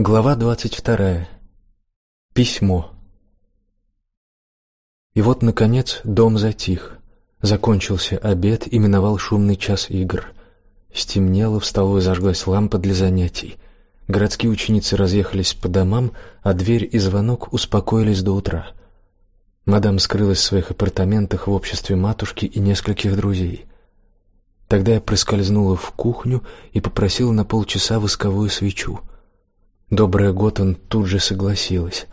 Глава двадцать вторая. Письмо. И вот наконец дом затих. Закончился обед и миновал шумный час игр. Стемнело, в столовой зажглась лампа для занятий. Городские ученицы разъехались по домам, а дверь и звонок успокоились до утра. Мадам скрылась в своих апартаментах в обществе матушки и нескольких друзей. Тогда я проскользнула в кухню и попросила на полчаса восковую свечу. Добрая Готан тут же согласилась.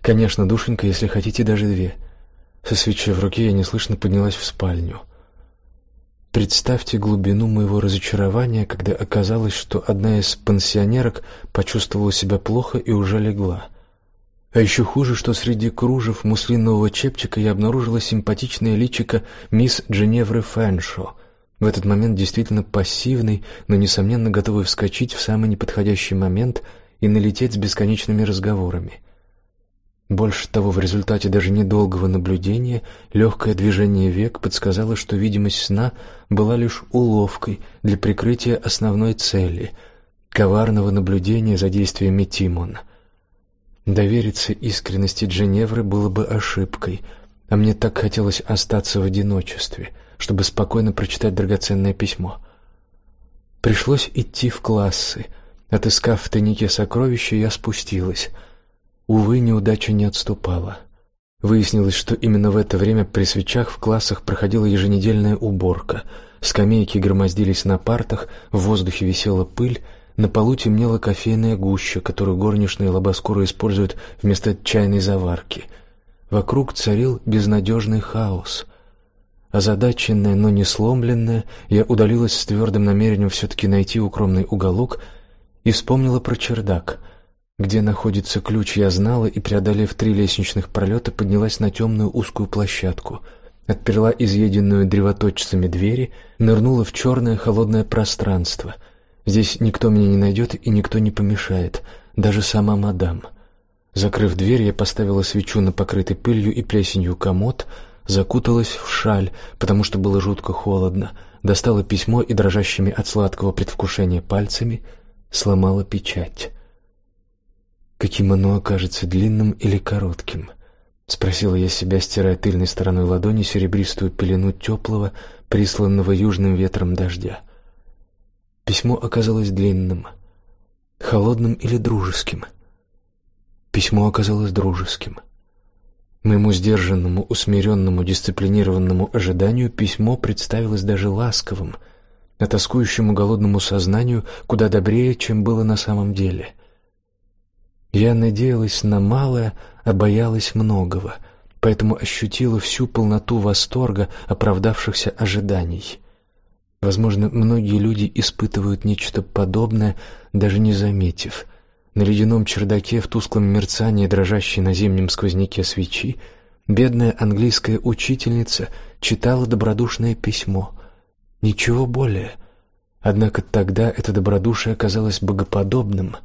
Конечно, душенька, если хотите, даже две. Со свечой в руке я неслышно поднялась в спальню. Представьте глубину моего разочарования, когда оказалось, что одна из пансионерок почувствовала себя плохо и уже легла. А еще хуже, что среди кружев муслинового чепчика я обнаружила симпатичное личико мисс Дженевры Фэншо. В этот момент действительно пассивный, но несомненно готовый вскочить в самый неподходящий момент и налететь с бесконечными разговорами. Больше того, в результате даже недолгого наблюдения легкое движение век подсказало, что видимость сна была лишь уловкой для прикрытия основной цели коварного наблюдения за действиями Тимона. Довериться искренности Дженевры было бы ошибкой, а мне так хотелось остаться в одиночестве, чтобы спокойно прочитать драгоценное письмо. Пришлось идти в классы. Отыскав в тайнике сокровища, я спустилась. Увы, неудача не отступала. Выяснилось, что именно в это время при свечах в классах проходила еженедельная уборка. Скамейки громоздились на партах, в воздухе висела пыль, на полу темнела кофейная гуща, которую горничные лобоскуры используют вместо чайной заварки. Вокруг царил безнадежный хаос. Озадаченная, но не сломленная, я удалилась с твердым намерением все-таки найти укромный уголок — и вспомнила про чердак. Где находится ключ, я знала, и преодолев три лестничных пролета, поднялась на темную узкую площадку, отперла изъеденную древоточцами двери, нырнула в черное холодное пространство. Здесь никто меня не найдет и никто не помешает, даже сама мадам. Закрыв дверь, я поставила свечу на покрытый пылью и плесенью комод, закуталась в шаль, потому что было жутко холодно, достала письмо и дрожащими от сладкого предвкушения пальцами — сломала печать. Каким оно окажется, длинным или коротким? Спросила я себя, стирая тыльной стороной ладони серебристую пелену теплого, присланного южным ветром дождя. Письмо оказалось длинным, холодным или дружеским. Письмо оказалось дружеским. Моему сдержанному, усмиренному, дисциплинированному ожиданию письмо представилось даже ласковым — а тоскующему голодному сознанию куда добрее, чем было на самом деле. Я надеялась на малое, а боялась многого, поэтому ощутила всю полноту восторга оправдавшихся ожиданий. Возможно, многие люди испытывают нечто подобное, даже не заметив. На ледяном чердаке в тусклом мерцании дрожащей на зимнем сквозняке свечи бедная английская учительница читала добродушное письмо — Ничего более. Однако тогда это добродушие казалось богоподобным.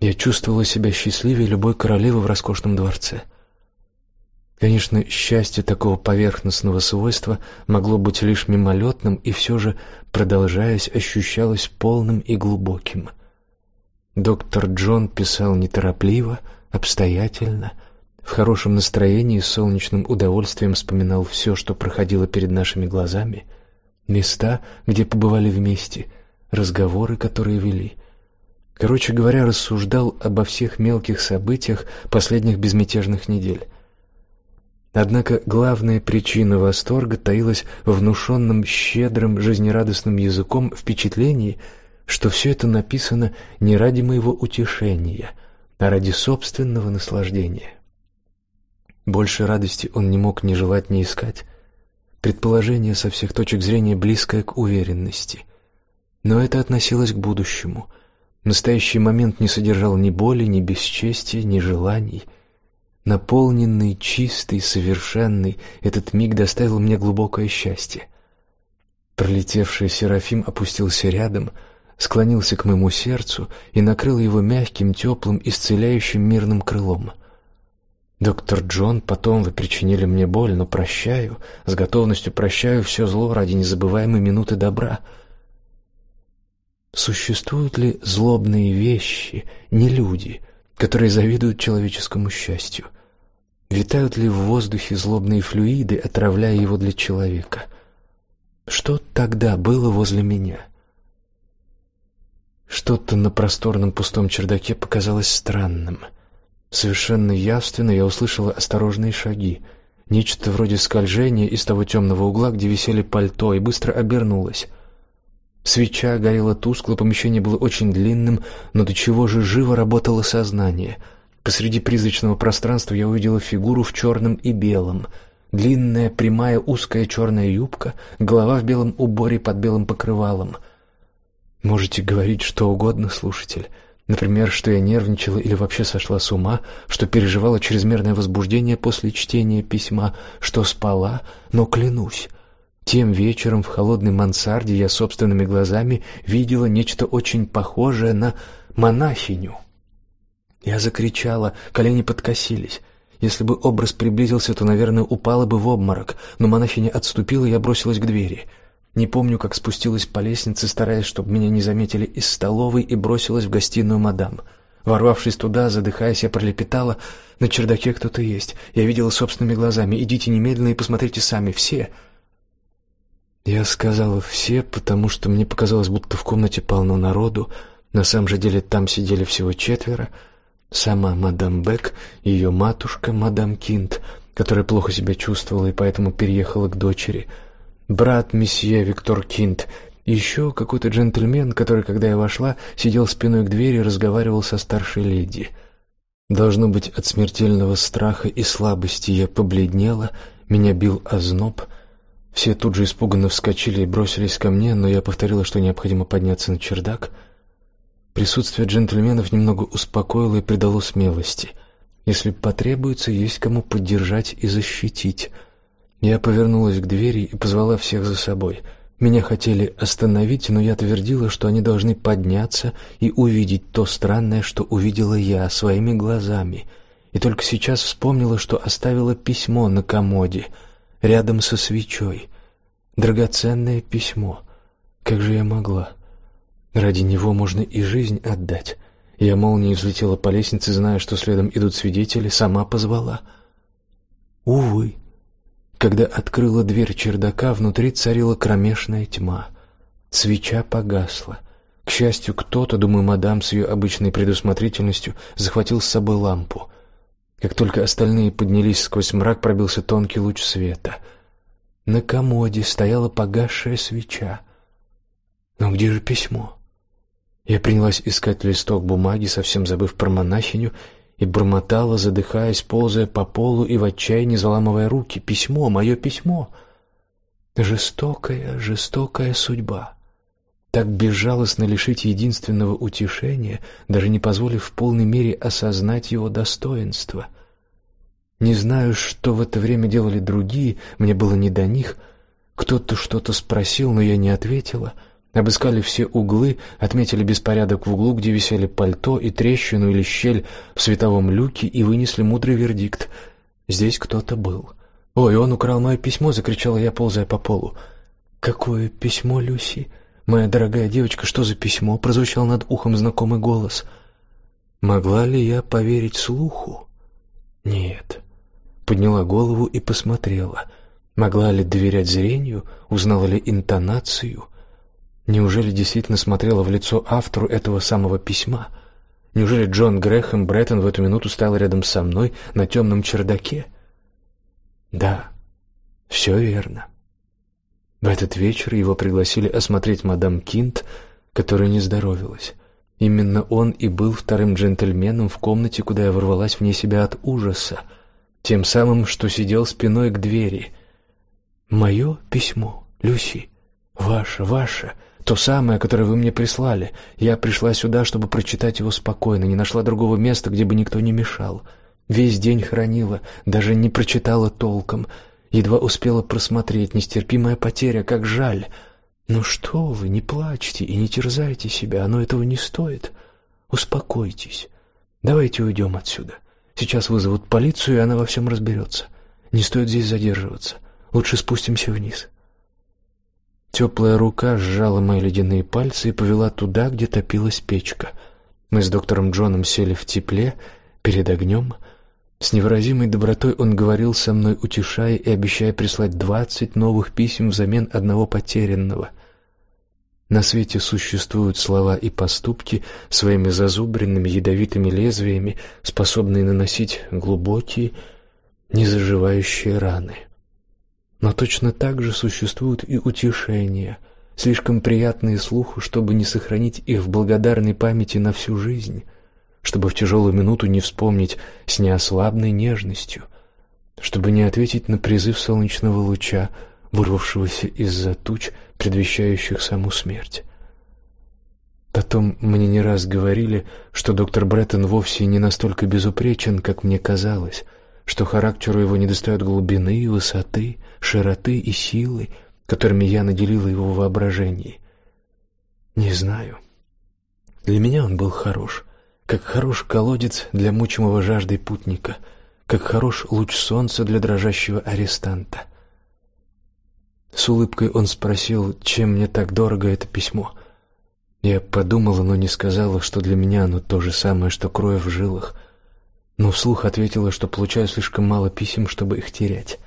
Я чувствовала себя счастливее любой королевы в роскошном дворце. Конечно, счастье такого поверхностного свойства могло быть лишь мимолетным и все же, продолжаясь, ощущалось полным и глубоким. Доктор Джон писал неторопливо, обстоятельно, в хорошем настроении и солнечным удовольствием вспоминал все, что проходило перед нашими глазами — места, где побывали вместе, разговоры, которые вели. Короче говоря, рассуждал обо всех мелких событиях последних безмятежных недель. Однако главная причина восторга таилась в внушенном щедрым, жизнерадостным языком впечатлении, что все это написано не ради моего утешения, а ради собственного наслаждения. Больше радости он не мог ни желать, ни искать. Предположение со всех точек зрения близкое к уверенности. Но это относилось к будущему. Настоящий момент не содержал ни боли, ни бесчестия, ни желаний. Наполненный, чистый, совершенный, этот миг доставил мне глубокое счастье. Пролетевший Серафим опустился рядом, склонился к моему сердцу и накрыл его мягким, теплым, исцеляющим мирным крылом. Доктор Джон, потом вы причинили мне боль, но прощаю, с готовностью прощаю все зло ради незабываемой минуты добра. Существуют ли злобные вещи, не люди, которые завидуют человеческому счастью? Витают ли в воздухе злобные флюиды, отравляя его для человека? Что тогда было возле меня? Что-то на просторном пустом чердаке показалось странным. Совершенно явственно я услышала осторожные шаги, нечто вроде скольжения из того темного угла, где висели пальто, и быстро обернулась. Свеча горела тускло, помещение было очень длинным, но до чего же живо работало сознание. Посреди призрачного пространства я увидела фигуру в черном и белом. Длинная, прямая, узкая черная юбка, голова в белом уборе под белым покрывалом. Можете говорить что угодно, слушатель. Например, что я нервничала или вообще сошла с ума, что переживала чрезмерное возбуждение после чтения письма, что спала, но клянусь, тем вечером в холодной мансарде я собственными глазами видела нечто очень похожее на монахиню. Я закричала, колени подкосились. Если бы образ приблизился, то, наверное, упала бы в обморок, но монахиня отступила, и я бросилась к двери. Не помню, как спустилась по лестнице, стараясь, чтобы меня не заметили из столовой, и бросилась в гостиную мадам. Ворвавшись туда, задыхаясь, я пролепетала: "На чердаке кто-то есть. Я видела собственными глазами. Идите немедленно и посмотрите сами, все". Я сказала все, потому что мне показалось, будто в комнате полно народу. На самом же деле там сидели всего четверо: сама мадам Бек, ее матушка мадам Кинт, которая плохо себя чувствовала и поэтому переехала к дочери, брат месье Виктор Кинт, еще какой-то джентльмен, который, когда я вошла, сидел спиной к двери и разговаривал со старшей леди. Должно быть, от смертельного страха и слабости я побледнела, меня бил озноб. Все тут же испуганно вскочили и бросились ко мне, но я повторила, что необходимо подняться на чердак. Присутствие джентльменов немного успокоило и придало смелости. Если потребуется, есть кому поддержать и защитить. Я повернулась к двери и позвала всех за собой. Меня хотели остановить, но я твердила, что они должны подняться и увидеть то странное, что увидела я своими глазами. И только сейчас вспомнила, что оставила письмо на комоде — рядом со свечой. Драгоценное письмо. Как же я могла? Ради него можно и жизнь отдать. Я молнией взлетела по лестнице, зная, что следом идут свидетели, сама позвала. Увы, когда открыла дверь чердака, внутри царила кромешная тьма. Свеча погасла. К счастью, кто-то, думаю, мадам с ее обычной предусмотрительностью захватил с собой лампу. Как только остальные поднялись сквозь мрак, пробился тонкий луч света. На комоде стояла погасшая свеча. Но где же письмо? Я принялась искать листок бумаги, совсем забыв про монахиню, и бормотала, задыхаясь, ползая по полу и в отчаянии заламывая руки. Письмо, мое письмо. Жестокая, жестокая судьба так безжалостно лишить единственного утешения, даже не позволив в полной мере осознать его достоинство. Не знаю, что в это время делали другие, мне было не до них. Кто-то что-то спросил, но я не ответила. Обыскали все углы, отметили беспорядок в углу, где висели пальто и трещину или щель в световом люке и вынесли мудрый вердикт: здесь кто-то был. Ой, он украл мое письмо, закричала я, ползая по полу. Какое письмо, Люси? Моя дорогая девочка, что за письмо? прозвучал над ухом знакомый голос. Могла ли я поверить слуху? Нет. Подняла голову и посмотрела. Могла ли доверять зрению? Узнала ли интонацию? Неужели действительно смотрела в лицо автору этого самого письма? Неужели Джон Грэхэм Бреттон в эту минуту стоял рядом со мной на темном чердаке? Да, все верно. В этот вечер его пригласили осмотреть мадам Кинт, которая не здоровилась. Именно он и был вторым джентльменом в комнате, куда я ворвалась вне себя от ужаса, тем самым, что сидел спиной к двери. Мое письмо, Люси, ваше, ваше, то самое, которое вы мне прислали. Я пришла сюда, чтобы прочитать его спокойно, не нашла другого места, где бы никто не мешал. Весь день хранила, даже не прочитала толком. Едва успела просмотреть, нестерпимая потеря, как жаль. Ну что вы, не плачьте и не терзайте себя, оно этого не стоит. Успокойтесь. Давайте уйдем отсюда. Сейчас вызовут полицию, и она во всем разберется. Не стоит здесь задерживаться. Лучше спустимся вниз. Теплая рука сжала мои ледяные пальцы и повела туда, где топилась печка. Мы с доктором Джоном сели в тепле перед огнем. С невыразимой добротой он говорил со мной, утешая и обещая прислать двадцать новых писем взамен одного потерянного. На свете существуют слова и поступки своими зазубренными ядовитыми лезвиями, способные наносить глубокие, незаживающие раны. Но точно так же существуют и утешения, слишком приятные слуху, чтобы не сохранить их в благодарной памяти на всю жизнь, чтобы в тяжелую минуту не вспомнить с неослабной нежностью, чтобы не ответить на призыв солнечного луча, вырвавшегося из-за туч, предвещающих саму смерть. Потом мне не раз говорили, что доктор Бреттон вовсе не настолько безупречен, как мне казалось, что характеру его недостает глубины, высоты, широты и силы, которыми я наделила его воображение. Не знаю. Для меня он был хорош, как хорош колодец для мучимого жаждой путника, как хорош луч солнца для дрожащего арестанта. С улыбкой он спросил, чем мне так дорого это письмо. Я подумала, но не сказала, что для меня оно то же самое, что кровь в жилах — но вслух ответила, что получаю слишком мало писем, чтобы их терять.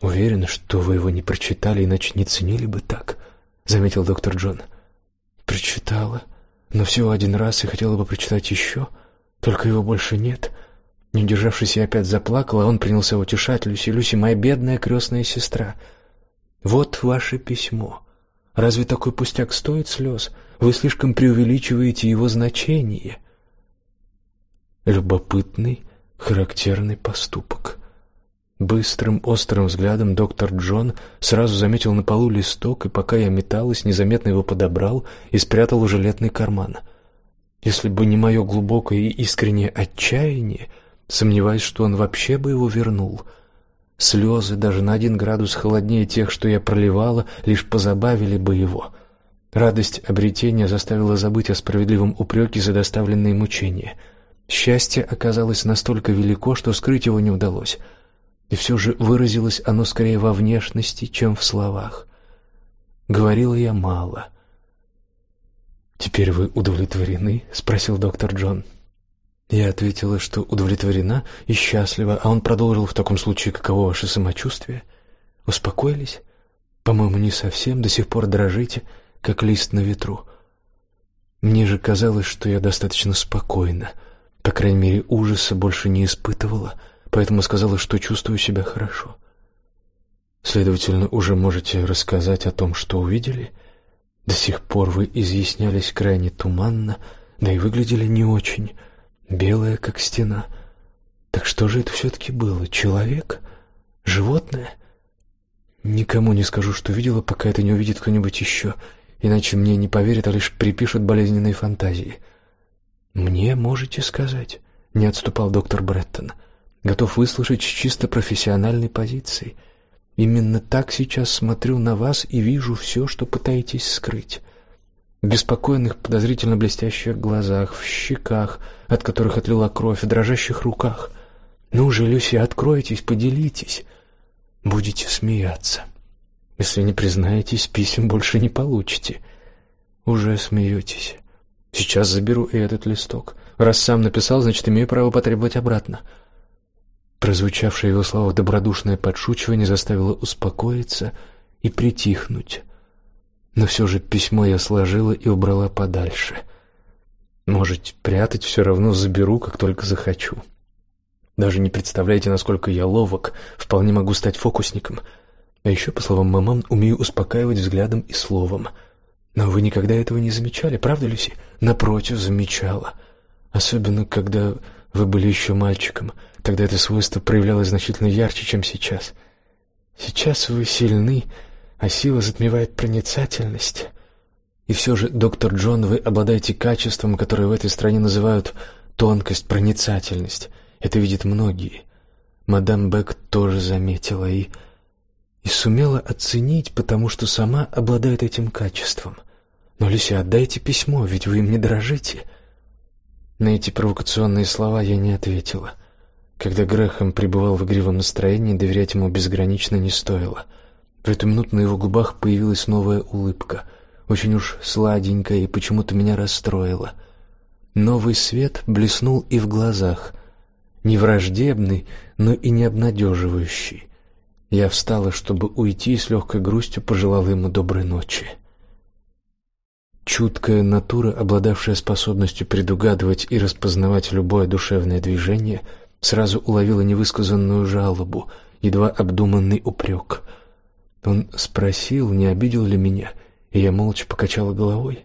Уверена, что вы его не прочитали, иначе не ценили бы так, заметил доктор Джон. Прочитала, но всего один раз и хотела бы прочитать еще, только его больше нет. Не удержавшись, я опять заплакала, а он принялся утешать Люси. Люси, моя бедная крестная сестра. Вот ваше письмо. Разве такой пустяк стоит слез? Вы слишком преувеличиваете его значение. Любопытный, характерный поступок. Быстрым, острым взглядом доктор Джон сразу заметил на полу листок, и пока я металась, незаметно его подобрал и спрятал в жилетный карман. Если бы не мое глубокое и искреннее отчаяние, сомневаюсь, что он вообще бы его вернул. Слезы даже на один градус холоднее тех, что я проливала, лишь позабавили бы его. Радость обретения заставила забыть о справедливом упреке за доставленные мучения — Счастье оказалось настолько велико, что скрыть его не удалось. И все же выразилось оно скорее во внешности, чем в словах. Говорила я мало. Теперь вы удовлетворены? спросил доктор Джон. Я ответила, что удовлетворена и счастлива, а он продолжил: "В таком случае, каково ваше самочувствие? Успокоились? По-моему, не совсем, до сих пор дрожите, как лист на ветру. Мне же казалось, что я достаточно спокойна. По крайней мере, ужаса больше не испытывала, поэтому сказала, что чувствую себя хорошо. Следовательно, уже можете рассказать о том, что увидели. До сих пор вы изъяснялись крайне туманно, да и выглядели не очень, белая как стена. Так что же это все таки было? Человек? Животное? Никому не скажу, что видела, пока это не увидит кто-нибудь еще, иначе мне не поверят, а лишь припишут болезненные фантазии. Мне можете сказать, не отступал доктор Бреттон. Готов выслушать с чисто профессиональной позиции. Именно так сейчас смотрю на вас и вижу все, что пытаетесь скрыть. В беспокойных, подозрительно блестящих глазах, в щеках, от которых отлила кровь, в дрожащих руках. Ну же, Люси, откройтесь, поделитесь. Будете смеяться. Если не признаетесь, писем больше не получите. Уже смеетесь. Сейчас заберу и этот листок. Раз сам написал, значит, имею право потребовать обратно. Прозвучавшее его слова добродушное подшучивание заставило успокоиться и притихнуть. Но все же письмо я сложила и убрала подальше. Может, прятать все равно заберу, как только захочу. Даже не представляете, насколько я ловок, вполне могу стать фокусником. А еще, по словам маман, умею успокаивать взглядом и словом. Но вы никогда этого не замечали, правда, Люси? Напротив, замечала. Особенно, когда вы были еще мальчиком. Тогда это свойство проявлялось значительно ярче, чем сейчас. Сейчас вы сильны, а сила затмевает проницательность. И все же, доктор Джон, вы обладаете качеством, которое в этой стране называют тонкость, проницательность. Это видят многие. Мадам Бек тоже заметила и и сумела оценить, потому что сама обладает этим качеством. Но Люся, отдайте письмо, ведь вы им не дорожите. На эти провокационные слова я не ответила. Когда Грехом пребывал в игривом настроении, доверять ему безгранично не стоило. В эту минуту на его губах появилась новая улыбка, очень уж сладенькая и почему-то меня расстроила. Новый свет блеснул и в глазах, не враждебный, но и не обнадеживающий. Я встала, чтобы уйти, и с легкой грустью пожелала ему доброй ночи. Чуткая натура, обладавшая способностью предугадывать и распознавать любое душевное движение, сразу уловила невысказанную жалобу, едва обдуманный упрек. Он спросил, не обидел ли меня, и я молча покачала головой.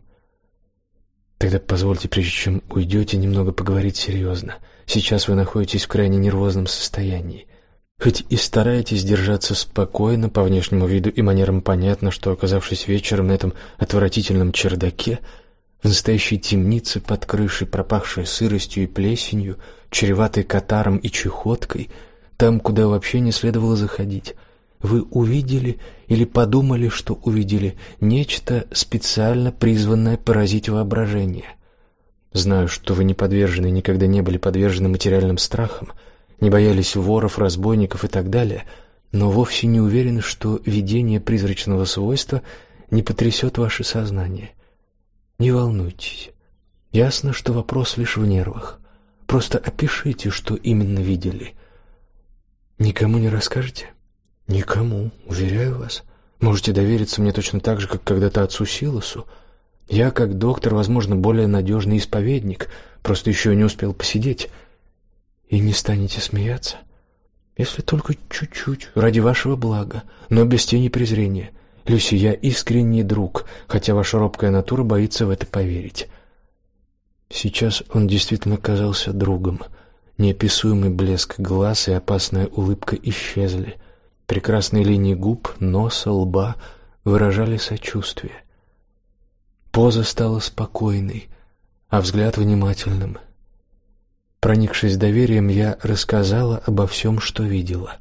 Тогда позвольте, прежде чем уйдете, немного поговорить серьезно. Сейчас вы находитесь в крайне нервозном состоянии. Хоть и стараетесь держаться спокойно, по внешнему виду и манерам понятно, что оказавшись вечером на этом отвратительном чердаке, в настоящей темнице под крышей, пропахшей сыростью и плесенью, чреватой катаром и чехоткой, там, куда вообще не следовало заходить, вы увидели или подумали, что увидели нечто специально призванное поразить воображение. Знаю, что вы не подвержены, никогда не были подвержены материальным страхам, не боялись воров, разбойников и так далее, но вовсе не уверены, что видение призрачного свойства не потрясет ваше сознание. Не волнуйтесь. Ясно, что вопрос лишь в нервах. Просто опишите, что именно видели. Никому не расскажете? Никому, уверяю вас. Можете довериться мне точно так же, как когда-то отцу Силосу. Я, как доктор, возможно, более надежный исповедник, просто еще не успел посидеть. И не станете смеяться, если только чуть-чуть, ради вашего блага, но без тени презрения. Люси, я искренний друг, хотя ваша робкая натура боится в это поверить. Сейчас он действительно казался другом. Неописуемый блеск глаз и опасная улыбка исчезли. Прекрасные линии губ, носа, лба выражали сочувствие. Поза стала спокойной, а взгляд внимательным. Проникшись доверием, я рассказала обо всем, что видела.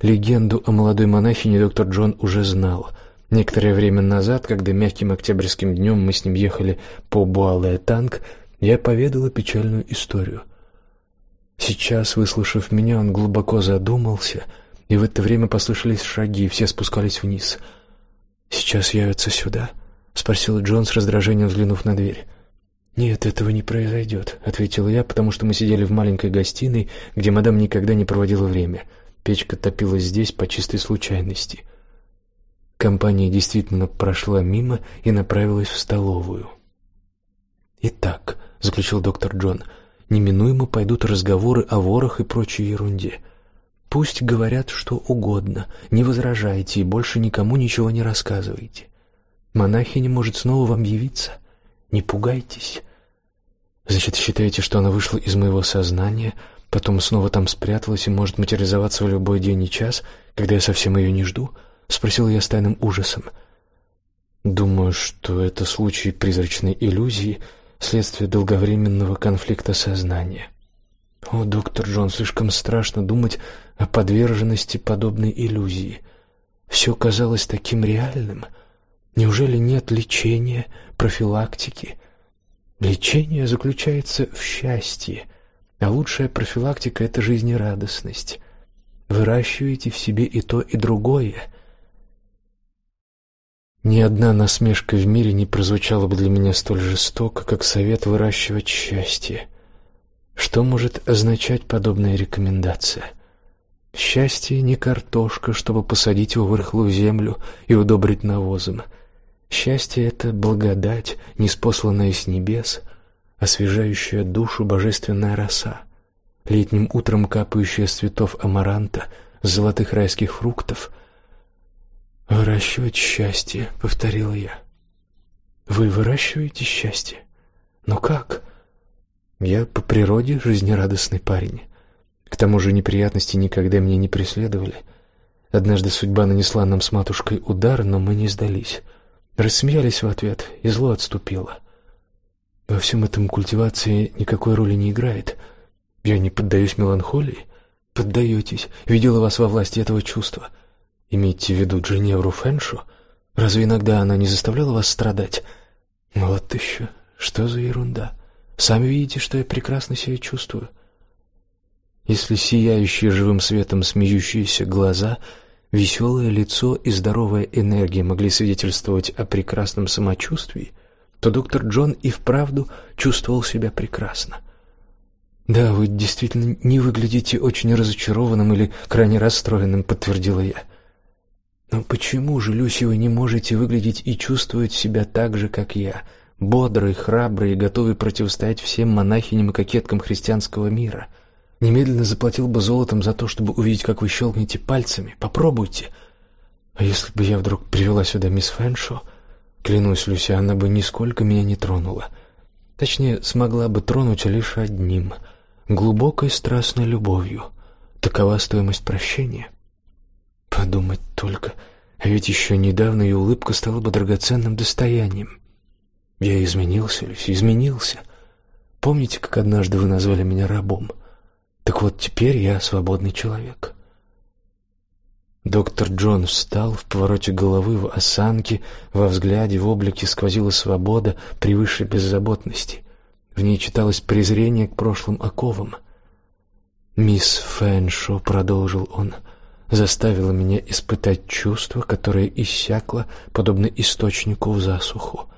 Легенду о молодой монахине доктор Джон уже знал. Некоторое время назад, когда мягким октябрьским днем мы с ним ехали по Буале-Танк, я поведала печальную историю. Сейчас, выслушав меня, он глубоко задумался, и в это время послышались шаги, все спускались вниз. Сейчас явятся сюда спросил Джон с раздражением, взглянув на дверь. Нет, этого не произойдет», — ответила я, потому что мы сидели в маленькой гостиной, где мадам никогда не проводила время. Печка топилась здесь по чистой случайности. Компания действительно прошла мимо и направилась в столовую. Итак, заключил доктор Джон, неминуемо пойдут разговоры о ворах и прочей ерунде. Пусть говорят что угодно, не возражайте и больше никому ничего не рассказывайте. Монахиня может снова вам явиться. Не пугайтесь. Значит, считаете, что она вышла из моего сознания, потом снова там спряталась и может материализоваться в любой день и час, когда я совсем ее не жду? спросил я с тайным ужасом. Думаю, что это случай призрачной иллюзии, следствие долговременного конфликта сознания. О, доктор Джон, слишком страшно думать о подверженности подобной иллюзии. Все казалось таким реальным. Неужели нет лечения, профилактики? Лечение заключается в счастье, а лучшая профилактика это жизнерадостность. Выращивайте в себе и то, и другое. Ни одна насмешка в мире не прозвучала бы для меня столь жестоко, как совет выращивать счастье. Что может означать подобная рекомендация? Счастье не картошка, чтобы посадить его в рыхлую землю и удобрить навозом. Счастье это благодать, неспосланная с небес, освежающая душу божественная роса, летним утром капающая с цветов амаранта, с золотых райских фруктов. Выращивать счастье, повторила я. Вы выращиваете счастье? Но как? Я по природе жизнерадостный парень. К тому же неприятности никогда меня не преследовали. Однажды судьба нанесла нам с матушкой удар, но мы не сдались. Рассмеялись в ответ, и зло отступило. Во всем этом культивация никакой роли не играет. Я не поддаюсь меланхолии. Поддаетесь. Видела вас во власти этого чувства. Имейте в виду Дженевру Фэншу. Разве иногда она не заставляла вас страдать? Вот еще. Что за ерунда? Сами видите, что я прекрасно себя чувствую. Если сияющие живым светом смеющиеся глаза веселое лицо и здоровая энергия могли свидетельствовать о прекрасном самочувствии, то доктор Джон и вправду чувствовал себя прекрасно. Да, вы действительно не выглядите очень разочарованным или крайне расстроенным, подтвердила я. Но почему же, Люси, вы не можете выглядеть и чувствовать себя так же, как я, бодрый, храбрый и готовый противостоять всем монахиням и кокеткам христианского мира? Немедленно заплатил бы золотом за то, чтобы увидеть, как вы щелкнете пальцами. Попробуйте. А если бы я вдруг привела сюда мисс Фэншо, клянусь, Люси, она бы нисколько меня не тронула. Точнее, смогла бы тронуть лишь одним — глубокой страстной любовью. Такова стоимость прощения. Подумать только, а ведь еще недавно ее улыбка стала бы драгоценным достоянием. Я изменился, Люси, изменился. Помните, как однажды вы назвали меня рабом? Так вот, теперь я свободный человек. Доктор Джон встал в повороте головы, в осанке, во взгляде, в облике сквозила свобода превыше беззаботности. В ней читалось презрение к прошлым оковам. Мисс Фэншо, продолжил он, заставила меня испытать чувство, которое иссякло, подобно источнику в засуху.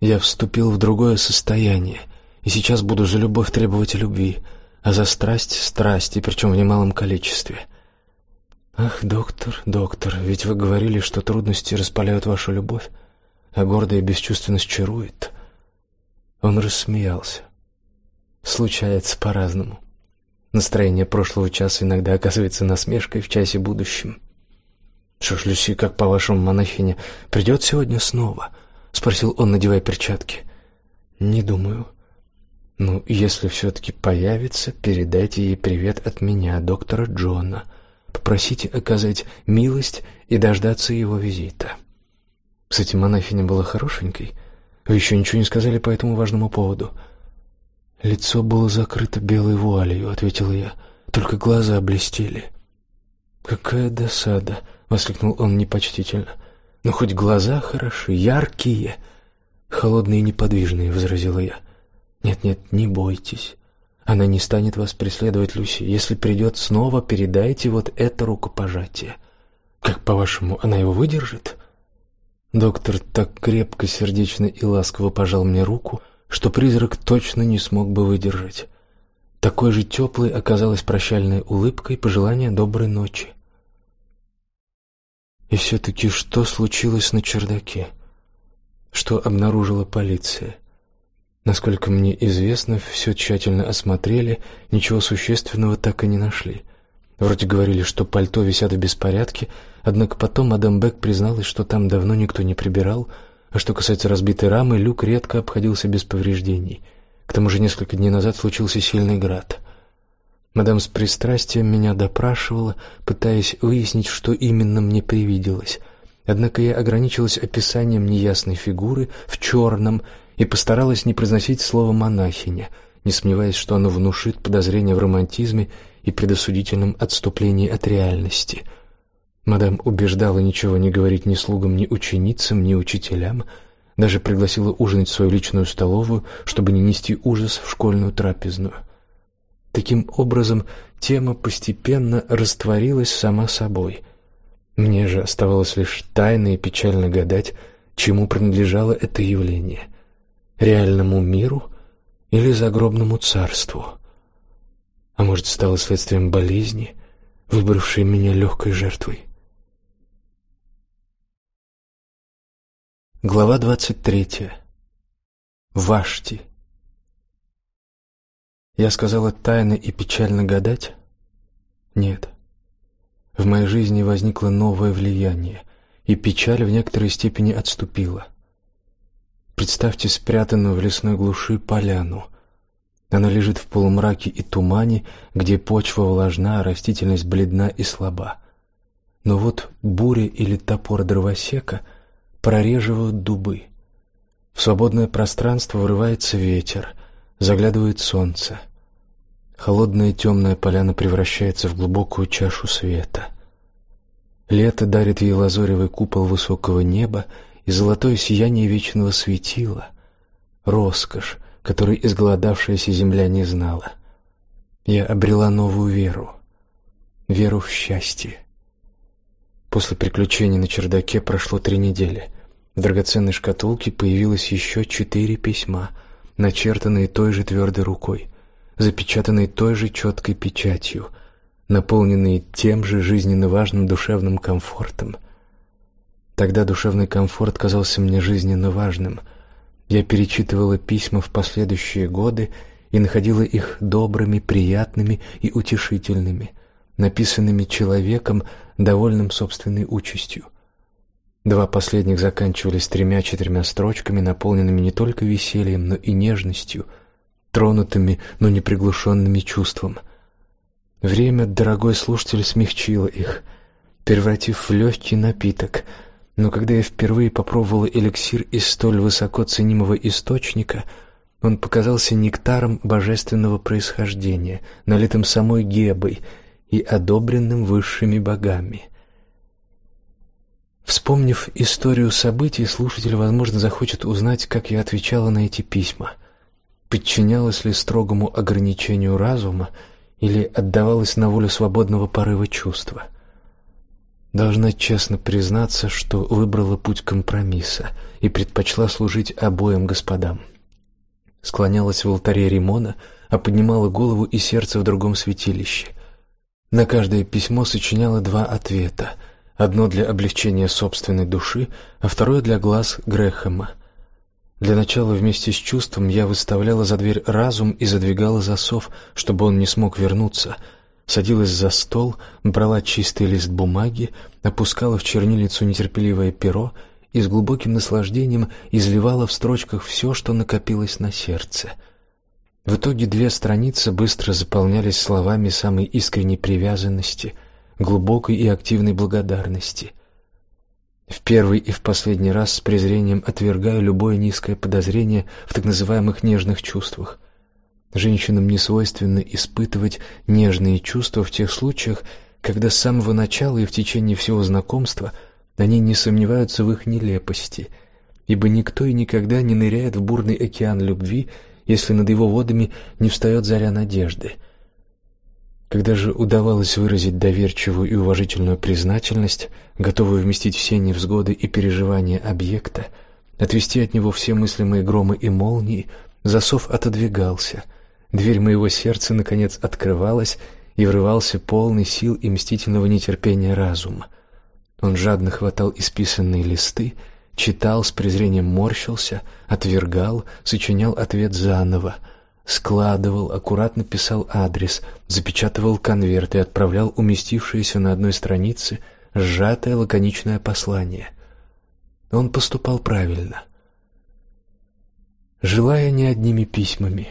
Я вступил в другое состояние, и сейчас буду за любовь требовать любви, а за страсть страсти, причем в немалом количестве. Ах, доктор, доктор, ведь вы говорили, что трудности распаляют вашу любовь, а гордая бесчувственность чарует. Он рассмеялся. Случается по-разному. Настроение прошлого часа иногда оказывается насмешкой в часе будущем. Что ж, Люси, как по-вашему, монахиня придет сегодня снова? спросил он, надевая перчатки. Не думаю. Ну, если все таки появится, передайте ей привет от меня, доктора Джона. Попросите оказать милость и дождаться его визита. Кстати, монахиня была хорошенькой. Вы еще ничего не сказали по этому важному поводу. Лицо было закрыто белой вуалью, ответил я. Только глаза блестели. Какая досада, воскликнул он непочтительно. Но «Ну, хоть глаза хороши, яркие, холодные и неподвижные, возразила я. Нет, нет, не бойтесь. Она не станет вас преследовать, Люси. Если придет снова, передайте вот это рукопожатие. Как по-вашему, она его выдержит? Доктор так крепко, сердечно и ласково пожал мне руку, что призрак точно не смог бы выдержать. Такой же теплой оказалась прощальная улыбка и пожелание доброй ночи. И все-таки что случилось на чердаке? Что обнаружила полиция? Насколько мне известно, все тщательно осмотрели, ничего существенного так и не нашли. Вроде говорили, что пальто висят в беспорядке, однако потом мадам Бек призналась, что там давно никто не прибирал, а что касается разбитой рамы, люк редко обходился без повреждений. К тому же несколько дней назад случился сильный град. Мадам с пристрастием меня допрашивала, пытаясь выяснить, что именно мне привиделось. Однако я ограничилась описанием неясной фигуры в черном и постаралась не произносить слово монахиня, не сомневаясь, что оно внушит подозрение в романтизме и предосудительном отступлении от реальности. Мадам убеждала ничего не говорить ни слугам, ни ученицам, ни учителям, даже пригласила ужинать в свою личную столовую, чтобы не нести ужас в школьную трапезную. Таким образом, тема постепенно растворилась сама собой. Мне же оставалось лишь тайно и печально гадать, чему принадлежало это явление: реальному миру или загробному царству. А может, стало следствием болезни, выбравшей меня легкой жертвой? Глава двадцать третья. Вашти. Я сказала тайно и печально гадать? Нет. В моей жизни возникло новое влияние, и печаль в некоторой степени отступила. Представьте спрятанную в лесной глуши поляну, она лежит в полумраке и тумане, где почва влажна, а растительность бледна и слаба. Но вот буря или топор дровосека прореживают дубы. В свободное пространство врывается ветер, заглядывает солнце. Холодная темная поляна превращается в глубокую чашу света. Лето дарит ей лазоревый купол высокого неба и золотое сияние вечного светила. Роскошь, которой изголодавшаяся земля не знала. Я обрела новую веру, веру в счастье. После приключений на чердаке прошло три недели. В драгоценной шкатулке появилось еще четыре письма, начертанные той же твердой рукой, запечатанные той же четкой печатью, наполненные тем же жизненно важным душевным комфортом. Тогда душевный комфорт казался мне жизненно важным. Я перечитывала письма в последующие годы и находила их добрыми, приятными и утешительными, написанными человеком, довольным собственной участью. Два последних заканчивались тремя-четырьмя строчками, наполненными не только весельем, но и нежностью, тронутыми, но не приглушенными чувством. Время, дорогой слушатель, смягчило их, превратив в легкий напиток. Но когда я впервые попробовала эликсир из столь высоко ценимого источника, он показался нектаром божественного происхождения, налитым самой Гебой и одобренным высшими богами. Вспомнив историю событий, слушатель, возможно, захочет узнать, как я отвечала на эти письма. Подчинялась ли строгому ограничению разума или отдавалась на волю свободного порыва чувства? Должна честно признаться, что выбрала путь компромисса и предпочла служить обоим господам. Склонялась в алтаре Римона, а поднимала голову и сердце в другом святилище. На каждое письмо сочиняла два ответа: одно для облегчения собственной души, а второе для глаз Грэхэма. Для начала вместе с чувством я выставляла за дверь разум и задвигала засов, чтобы он не смог вернуться. Садилась за стол, брала чистый лист бумаги, опускала в чернильницу нетерпеливое перо и с глубоким наслаждением изливала в строчках все, что накопилось на сердце. В итоге две страницы быстро заполнялись словами самой искренней привязанности, глубокой и активной благодарности. В первый и в последний раз с презрением отвергаю любое низкое подозрение в так называемых нежных чувствах. Женщинам не свойственно испытывать нежные чувства в тех случаях, когда с самого начала и в течение всего знакомства они не сомневаются в их нелепости, ибо никто и никогда не ныряет в бурный океан любви, если над его водами не встает заря надежды. Когда же удавалось выразить доверчивую и уважительную признательность, готовую вместить все невзгоды и переживания объекта, отвести от него все мыслимые громы и молнии, засов отодвигался, дверь моего сердца наконец открывалась, и врывался полный сил и мстительного нетерпения разум. Он жадно хватал исписанные листы, читал с презрением, морщился, отвергал, сочинял ответ заново — складывал, аккуратно писал адрес, запечатывал конверт и отправлял уместившееся на одной странице сжатое лаконичное послание. Он поступал правильно. Желая не одними письмами,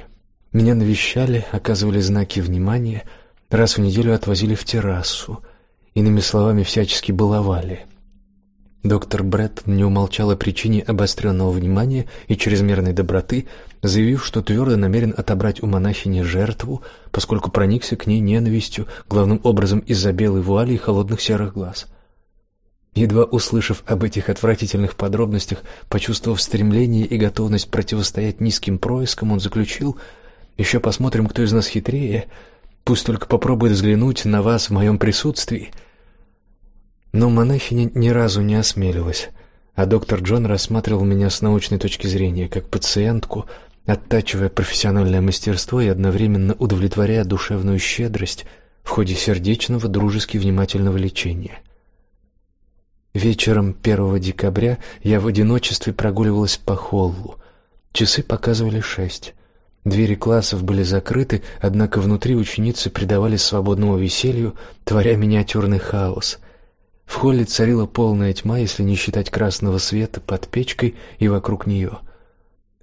меня навещали, оказывали знаки внимания, раз в неделю отвозили в террасу, иными словами, всячески баловали. Доктор Бретт не умолчал о причине обостренного внимания и чрезмерной доброты, заявив, что твердо намерен отобрать у монахини жертву, поскольку проникся к ней ненавистью, главным образом из-за белой вуали и холодных серых глаз. Едва услышав об этих отвратительных подробностях, почувствовав стремление и готовность противостоять низким проискам, он заключил: «Еще посмотрим, кто из нас хитрее. Пусть только попробует взглянуть на вас в моем присутствии". Но монахиня ни разу не осмелилась, а доктор Джон рассматривал меня с научной точки зрения как пациентку, оттачивая профессиональное мастерство и одновременно удовлетворяя душевную щедрость в ходе сердечного, дружески внимательного лечения. Вечером 1 декабря я в одиночестве прогуливалась по холлу. Часы показывали шесть. Двери классов были закрыты, однако внутри ученицы предавались свободному веселью, творя миниатюрный хаос — в холле царила полная тьма, если не считать красного света под печкой и вокруг нее.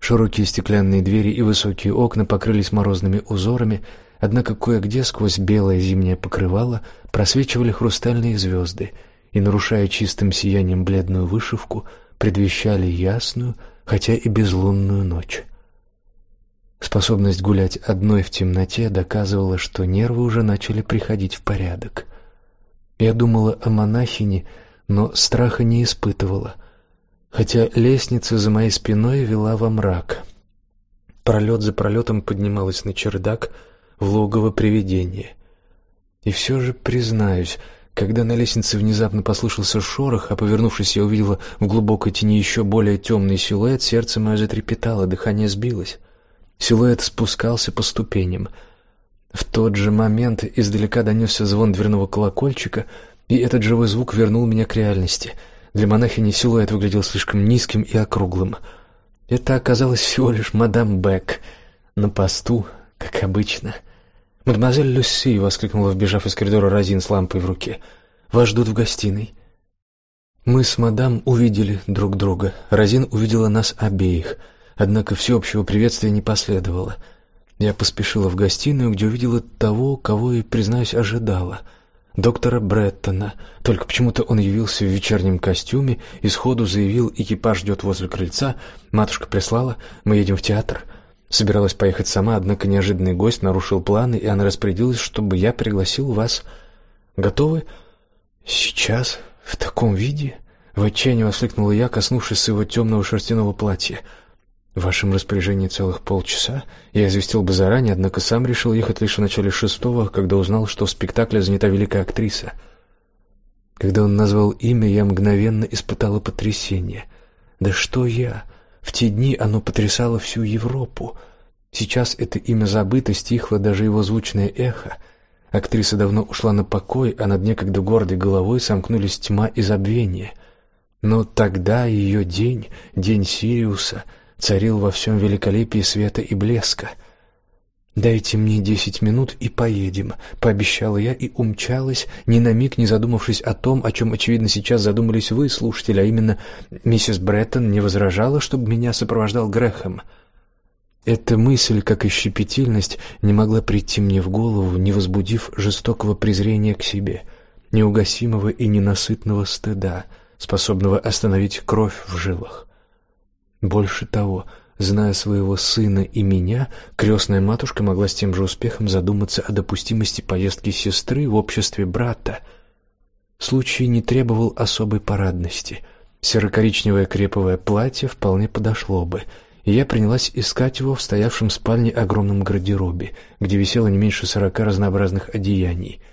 Широкие стеклянные двери и высокие окна покрылись морозными узорами, однако кое-где сквозь белое зимнее покрывало просвечивали хрустальные звезды и, нарушая чистым сиянием бледную вышивку, предвещали ясную, хотя и безлунную ночь. Способность гулять одной в темноте доказывала, что нервы уже начали приходить в порядок. Я думала о монахине, но страха не испытывала, хотя лестница за моей спиной вела во мрак. Пролет за пролетом поднималась на чердак в логово привидения. И все же признаюсь, Когда на лестнице внезапно послышался шорох, а повернувшись, я увидела в глубокой тени еще более темный силуэт, сердце мое затрепетало, дыхание сбилось. Силуэт спускался по ступеням. В тот же момент издалека донесся звон дверного колокольчика, и этот живой звук вернул меня к реальности. Для монахини силуэт выглядел слишком низким и округлым. Это оказалось всего лишь мадам Бек на посту, как обычно. «Мадемуазель Люси!» — воскликнула, вбежав из коридора Розин с лампой в руке. «Вас ждут в гостиной». Мы с мадам увидели друг друга. Розин увидела нас обеих, однако всеобщего приветствия не последовало. Я поспешила в гостиную, где увидела того, кого и, признаюсь, ожидала — доктора Бреттона. Только почему-то он явился в вечернем костюме и сходу заявил: "Экипаж ждет возле крыльца. Матушка прислала, мы едем в театр". Собиралась поехать сама, однако неожиданный гость нарушил планы, и она распорядилась, чтобы я пригласил вас. Готовы? Сейчас в таком виде? В отчаянии воскликнула я, коснувшись своего темного шерстяного платья. В вашем распоряжении целых полчаса. Я известил бы заранее, однако сам решил ехать лишь в начале шестого, когда узнал, что в спектакле занята великая актриса. Когда он назвал имя, я мгновенно испытала потрясение. Да что я? В те дни оно потрясало всю Европу. Сейчас это имя забыто, стихло даже его звучное эхо. Актриса давно ушла на покой, а над некогда гордой головой сомкнулись тьма и забвение. Но тогда ее день, день Сириуса, царил во всем великолепии света и блеска — Дайте мне десять минут и поедем, пообещала я и умчалась, ни на миг не задумавшись о том, о чем очевидно сейчас задумались вы, слушатели, а именно миссис Бреттон не возражала, чтобы меня сопровождал Грэхэм. Эта мысль, как и щепетильность, не могла прийти мне в голову, не возбудив жестокого презрения к себе, неугасимого и ненасытного стыда, способного остановить кровь в жилах. Больше того, Зная своего сына и меня, крестная матушка могла с тем же успехом задуматься о допустимости поездки сестры в обществе брата. Случай не требовал особой парадности. Серо-коричневое креповое платье вполне подошло бы, и я принялась искать его в стоявшем в спальне огромном гардеробе, где висело не меньше сорока разнообразных одеяний —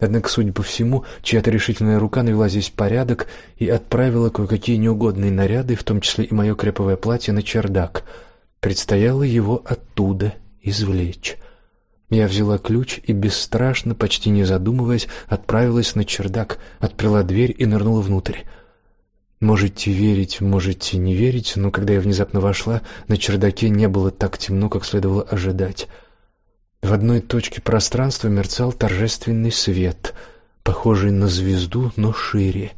Однако, судя по всему, чья-то решительная рука навела здесь порядок и отправила кое-какие неугодные наряды, в том числе и мое креповое платье, на чердак. Предстояло его оттуда извлечь. Я взяла ключ и бесстрашно, почти не задумываясь, отправилась на чердак, отперла дверь и нырнула внутрь. Можете верить, можете не верить, но когда я внезапно вошла, на чердаке не было так темно, как следовало ожидать. В одной точке пространства мерцал торжественный свет, похожий на звезду, но шире.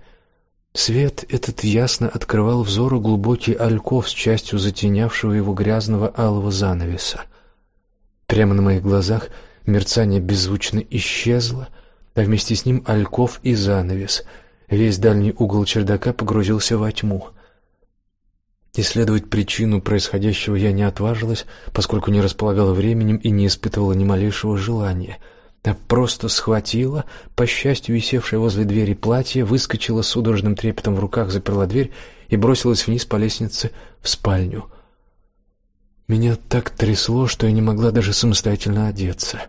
Свет этот ясно открывал взору глубокий альков с частью затенявшего его грязного алого занавеса. Прямо на моих глазах мерцание беззвучно исчезло, а вместе с ним альков и занавес. Весь дальний угол чердака погрузился во тьму. Исследовать причину происходящего я не отважилась, поскольку не располагала временем и не испытывала ни малейшего желания. Я просто схватила, по счастью, висевшее возле двери платье, выскочила с судорожным трепетом в руках, заперла дверь и бросилась вниз по лестнице в спальню. Меня так трясло, что я не могла даже самостоятельно одеться.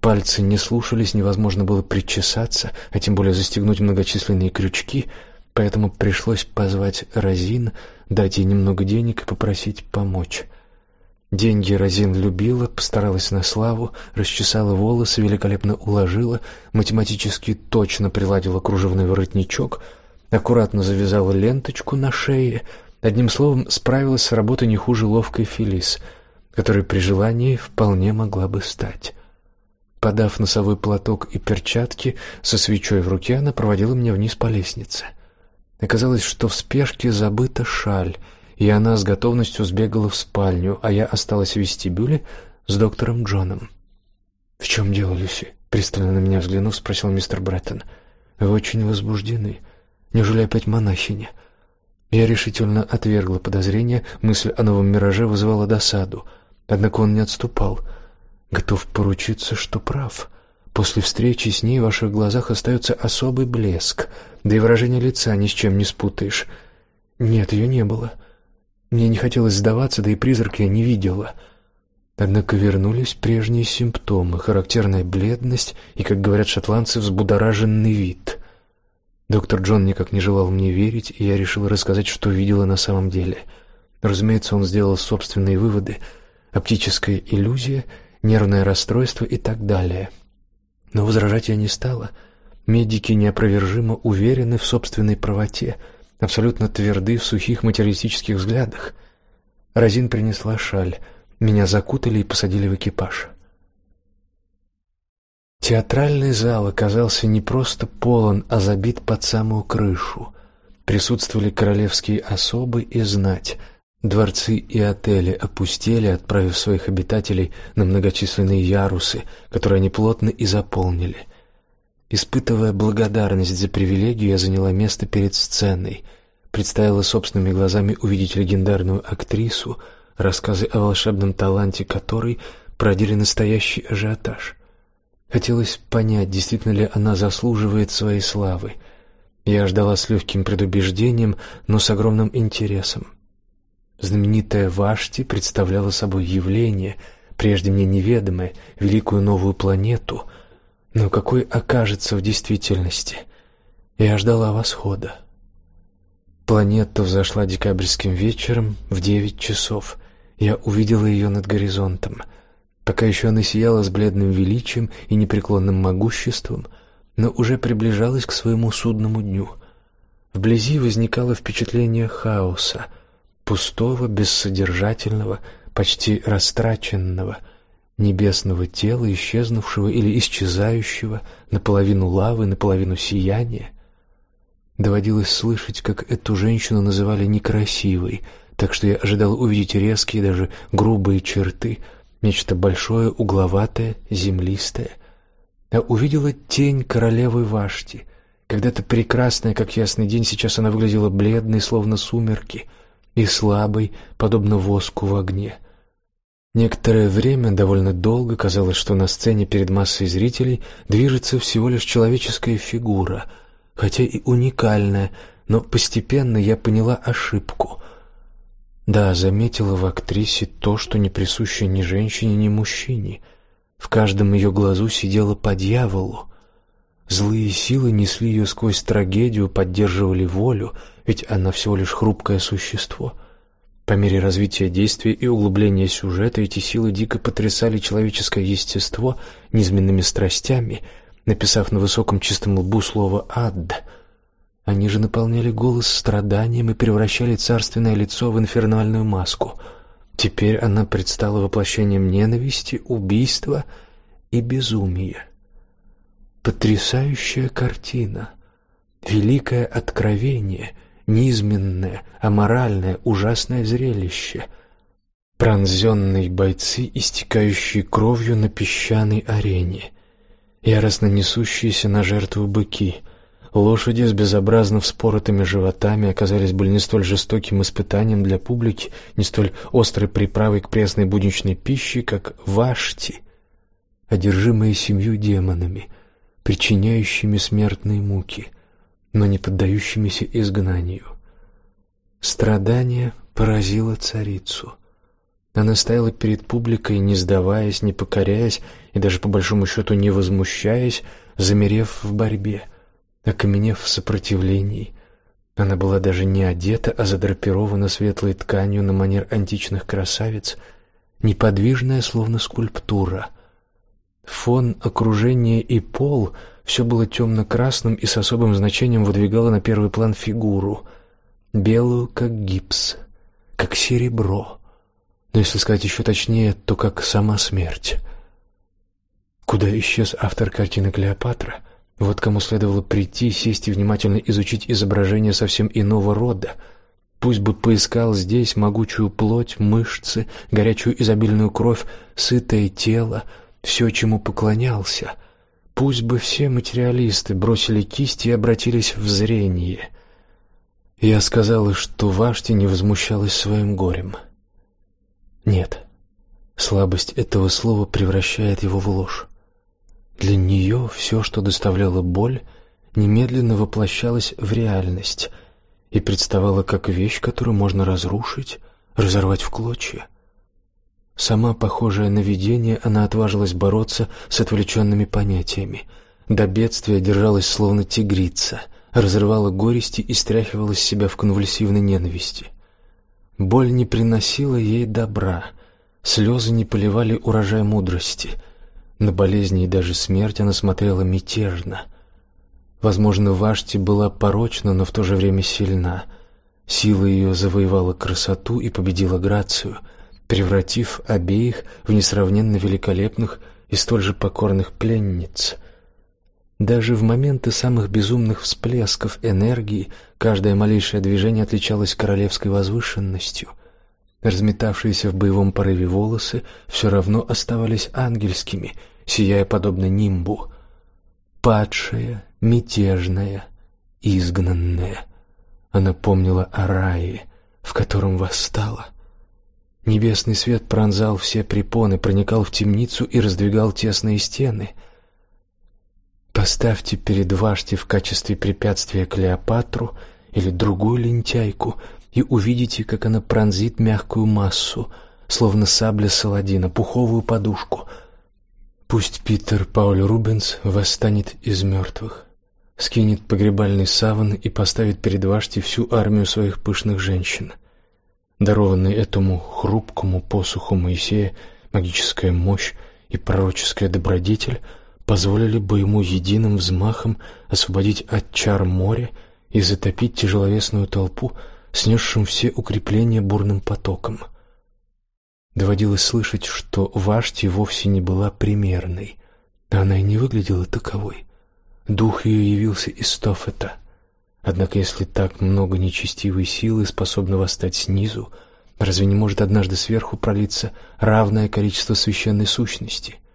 Пальцы не слушались, невозможно было причесаться, а тем более застегнуть многочисленные крючки, поэтому пришлось позвать Розин — дать ей немного денег и попросить помочь. Деньги Розин любила, постаралась на славу, расчесала волосы, великолепно уложила, математически точно приладила кружевной воротничок, аккуратно завязала ленточку на шее, одним словом, справилась с работой не хуже ловкой Фелис, которой при желании вполне могла бы стать. Подав носовой платок и перчатки, со свечой в руке она проводила меня вниз по лестнице. Оказалось, что в спешке забыта шаль, и она с готовностью сбегала в спальню, а я осталась в вестибюле с доктором Джоном. В чем дело, Люси? пристально на меня взглянув, спросил мистер Бреттон. Вы очень возбуждены. Неужели опять монахиня? Я решительно отвергла подозрения, мысль о новом мираже вызывала досаду. Однако он не отступал. Готов поручиться, что прав. После встречи с ней в ваших глазах остается особый блеск, да и выражение лица ни с чем не спутаешь. Нет, ее не было. Мне не хотелось сдаваться, да и призрак я не видела. Однако вернулись прежние симптомы: характерная бледность и, как говорят шотландцы, взбудораженный вид. Доктор Джон никак не желал мне верить, и я решил рассказать, что видела на самом деле. Разумеется, он сделал собственные выводы: оптическая иллюзия, нервное расстройство и так далее. Но возражать я не стала. Медики неопровержимо уверены в собственной правоте, абсолютно тверды в сухих материалистических взглядах. Розин принесла шаль. Меня закутали и посадили в экипаж. Театральный зал оказался не просто полон, а забит под самую крышу. Присутствовали королевские особы и знать. Дворцы и отели опустели, отправив своих обитателей на многочисленные ярусы, которые они плотно и заполнили. Испытывая благодарность за привилегию, я заняла место перед сценой, представила собственными глазами увидеть легендарную актрису, рассказы о волшебном таланте которой породили настоящий ажиотаж. Хотелось понять, действительно ли она заслуживает своей славы. Я ждала с легким предубеждением, но с огромным интересом. Знаменитая Вашти представляла собой явление, прежде мне неведомое, великую новую планету, но какой окажется в действительности. Я ждала восхода. Планета взошла декабрьским вечером в девять часов. Я увидела ее над горизонтом — Пока еще она сияла с бледным величием и непреклонным могуществом, но уже приближалась к своему судному дню. Вблизи возникало впечатление хаоса, пустого, бессодержательного, почти растраченного, небесного тела, исчезнувшего или исчезающего, наполовину лавы, наполовину сияния. Доводилось слышать, как эту женщину называли некрасивой, так что я ожидал увидеть резкие, даже грубые черты — нечто большое, угловатое, землистое. Я увидела тень королевы Вашти. Когда-то прекрасная, как ясный день, сейчас она выглядела бледной, словно сумерки, и слабой, подобно воску в огне. Некоторое время, довольно долго, казалось, что на сцене перед массой зрителей движется всего лишь человеческая фигура, хотя и уникальная, но постепенно я поняла ошибку. Да, заметила в актрисе то, что не присуще ни женщине, ни мужчине. В каждом ее глазу сидело по дьяволу. Злые силы несли ее сквозь трагедию, поддерживали волю, ведь она всего лишь хрупкое существо. По мере развития действия и углубления сюжета эти силы дико потрясали человеческое естество низменными страстями, написав на высоком чистом лбу слово ад. Они же наполняли голос страданием и превращали царственное лицо в инфернальную маску. Теперь она предстала воплощением ненависти, убийства и безумия. Потрясающая картина, великое откровение, низменное, аморальное, ужасное зрелище. Пронзенные бойцы, истекающие кровью на песчаной арене, яростно несущиеся на жертву быки — Лошади с безобразно вспоротыми животами оказались бы не столь жестоким испытанием для публики, не столь острой приправой к пресной будничной пище, как вашти, одержимые семью демонами, причиняющими смертные муки, но не поддающимися изгнанию. Страдание поразило царицу. Она стояла перед публикой, не сдаваясь, не покоряясь и даже по большому счету не возмущаясь, замерев в борьбе — окаменев в сопротивлении. Она была даже не одета, а задрапирована светлой тканью на манер античных красавиц, неподвижная, словно скульптура. Фон, окружение и пол все было темно-красным и с особым значением выдвигало на первый план фигуру, белую, как гипс, как серебро. Но если сказать еще точнее, то как сама смерть. Куда исчез автор картины Клеопатра? Вот кому следовало прийти, сесть и внимательно изучить изображение совсем иного рода. Пусть бы поискал здесь могучую плоть, мышцы, горячую изобильную кровь, сытое тело, все, чему поклонялся. Пусть бы все материалисты бросили кисти и обратились в зрение. Я сказала, что Вашти не возмущалась своим горем. Нет. Слабость этого слова превращает его в ложь. Для нее все, что доставляло боль, немедленно воплощалось в реальность и представало как вещь, которую можно разрушить, разорвать в клочья. Сама похожая на видение, она отважилась бороться с отвлеченными понятиями. До бедствия держалась словно тигрица — разрывала горести и стряхивала с себя в конвульсивной ненависти. Боль не приносила ей добра, слезы не поливали урожай мудрости. На болезни и даже смерть она смотрела мятежно. Возможно, Вашти была порочна, но в то же время сильна. Сила ее завоевала красоту и победила грацию, превратив обеих в несравненно великолепных и столь же покорных пленниц — даже в моменты самых безумных всплесков энергии каждое малейшее движение отличалось королевской возвышенностью. Разметавшиеся в боевом порыве волосы все равно оставались ангельскими, сияя подобно нимбу. Падшая, мятежная, изгнанная. Она помнила о рае, в котором восстала. Небесный свет пронзал все препоны, проникал в темницу и раздвигал тесные стены — Поставьте перед Вашти в качестве препятствия Клеопатру или другую лентяйку и увидите, как она пронзит мягкую массу, словно сабля Саладина, пуховую подушку. Пусть Питер Пауль Рубенс восстанет из мертвых, скинет погребальный саван и поставит перед Вашти всю армию своих пышных женщин. Дарованный этому хрупкому посуху Моисея магическая мощь и пророческая добродетель — позволили бы ему единым взмахом освободить от чар море и затопить тяжеловесную толпу, снесшим все укрепления бурным потоком. Доводилось слышать, что Вашти вовсе не была примерной, она и не выглядела таковой. Дух ее явился из Тофета. Однако, если так много нечестивой силы способно восстать снизу, разве не может однажды сверху пролиться равное количество священной сущности —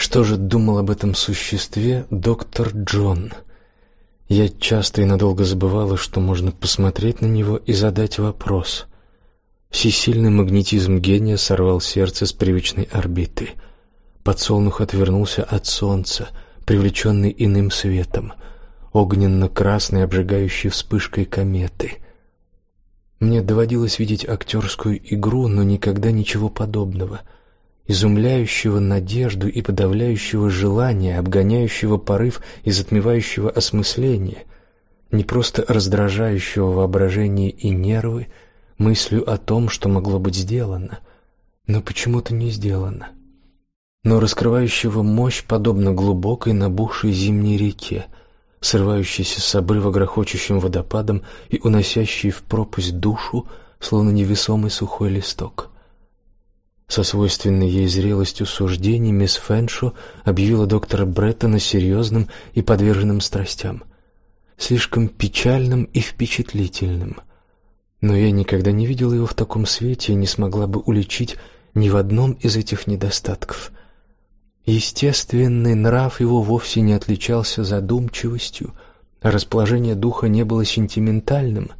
что же думал об этом существе доктор Джон? Я часто и надолго забывала, что можно посмотреть на него и задать вопрос. Всесильный магнетизм гения сорвал сердце с привычной орбиты. Подсолнух отвернулся от солнца, привлеченный иным светом, огненно-красной обжигающей вспышкой кометы. Мне доводилось видеть актерскую игру, но никогда ничего подобного — изумляющего надежду и подавляющего желание, обгоняющего порыв и затмевающего осмысление, не просто раздражающего воображение и нервы мыслью о том, что могло быть сделано, но почему-то не сделано, но раскрывающего мощь подобно глубокой набухшей зимней реке, срывающейся с обрыва грохочущим водопадом и уносящей в пропасть душу, словно невесомый сухой листок. Со свойственной ей зрелостью суждений мисс Фэншо объявила доктора Бреттона серьезным и подверженным страстям, слишком печальным и впечатлительным. Но я никогда не видела его в таком свете и не смогла бы уличить ни в одном из этих недостатков. Естественный нрав его вовсе не отличался задумчивостью, расположение духа не было сентиментальным,